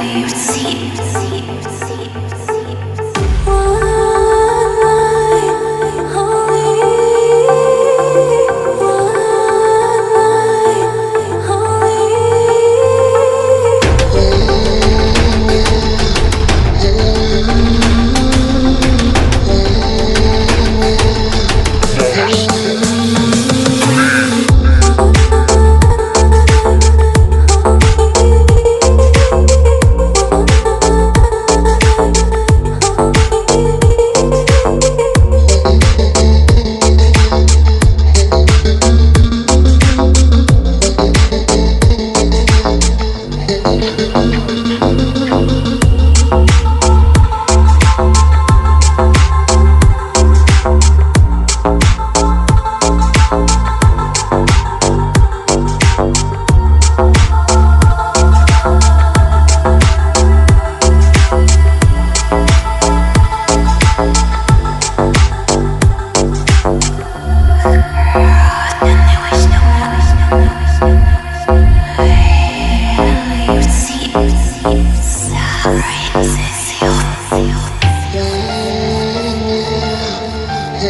Leave seats.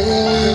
Hey.